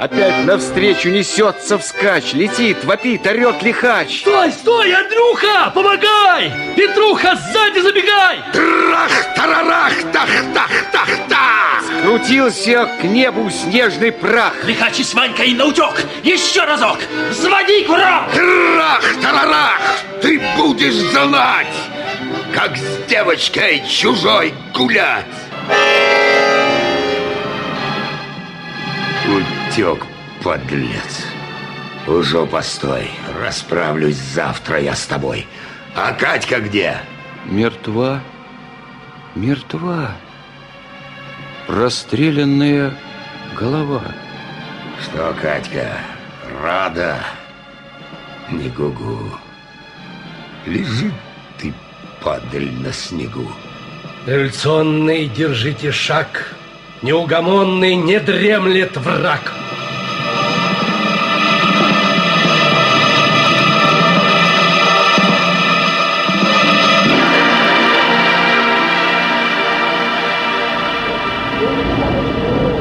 Опять навстречу несется вскач, летит, вопит, орет лихач. Стой, стой, Андрюха, помогай! Петруха, сзади забегай! Трах-тарарах, тах-тах-тах-тах! Крутился к небу снежный прах. Лихач и с Ванькой наутек! Еще разок! Взводи курок! Трах-тарарах! Ты будешь знать, как с девочкой чужой гулять! Утек, подлец. Уже постой, расправлюсь завтра я с тобой. А Катька где? Мертва, мертва. Расстрелянная голова. Что, Катька, рада? Не гугу. Лежит ты, падаль, на снегу. Революционный, держите шаг. Неугомонный не дремлет враг. どうも。